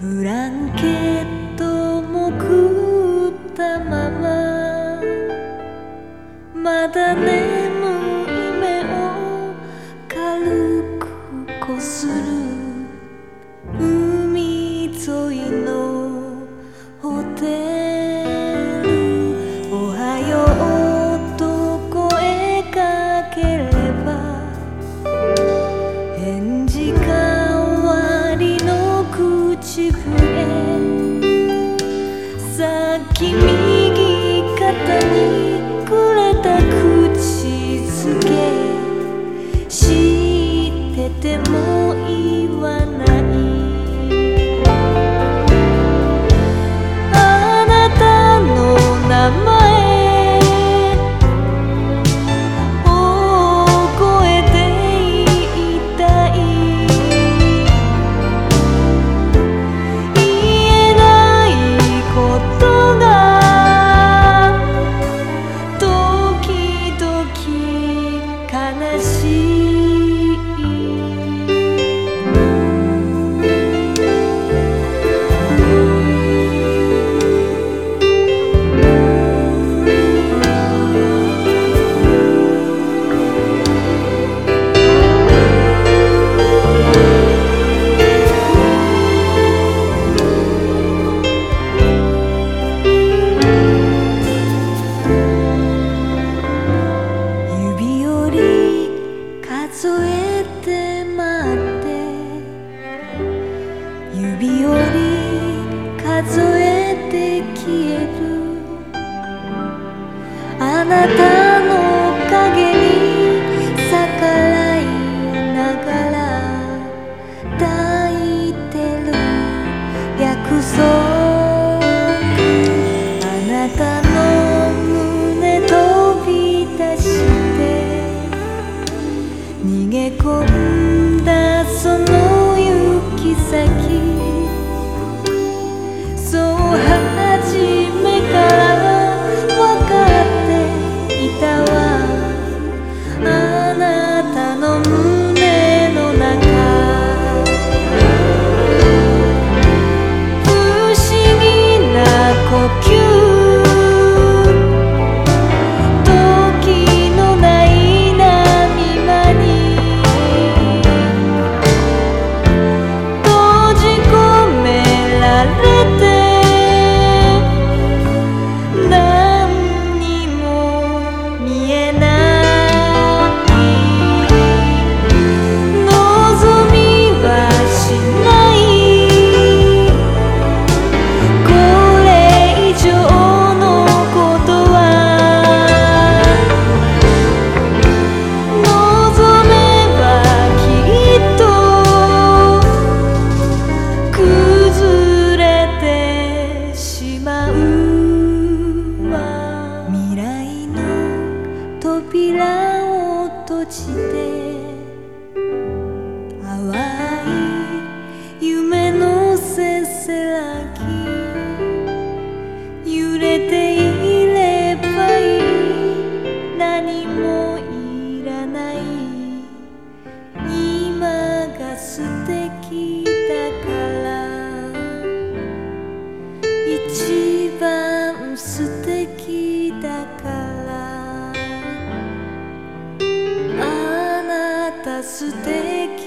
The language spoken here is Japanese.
ブランケットもくったまま。まだ眠い目を軽くこする。海沿いの君肩にくれた口づけ。知ってても言わない。数えて待って。指折り数えて消える。あなた扉を閉じて淡い夢のせせらぎ揺れていればいい。何もいらない。今が素敵だから。一番素敵だから。が素敵